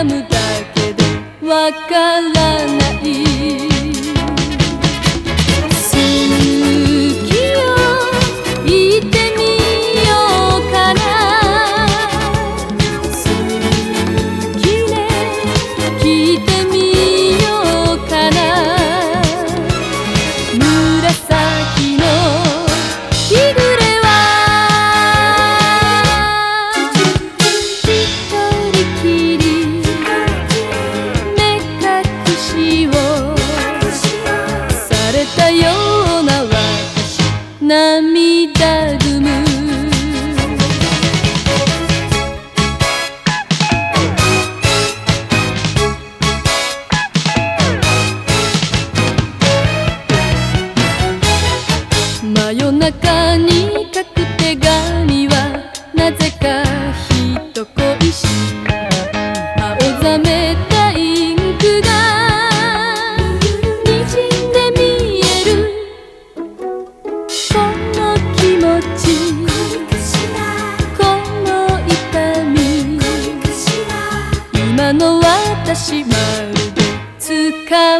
悩むだけでわからない。ってみようかな。好きね聞いて涙ぐむ。真夜中に書く手紙はなぜか人恋しい。しまう。でつかめない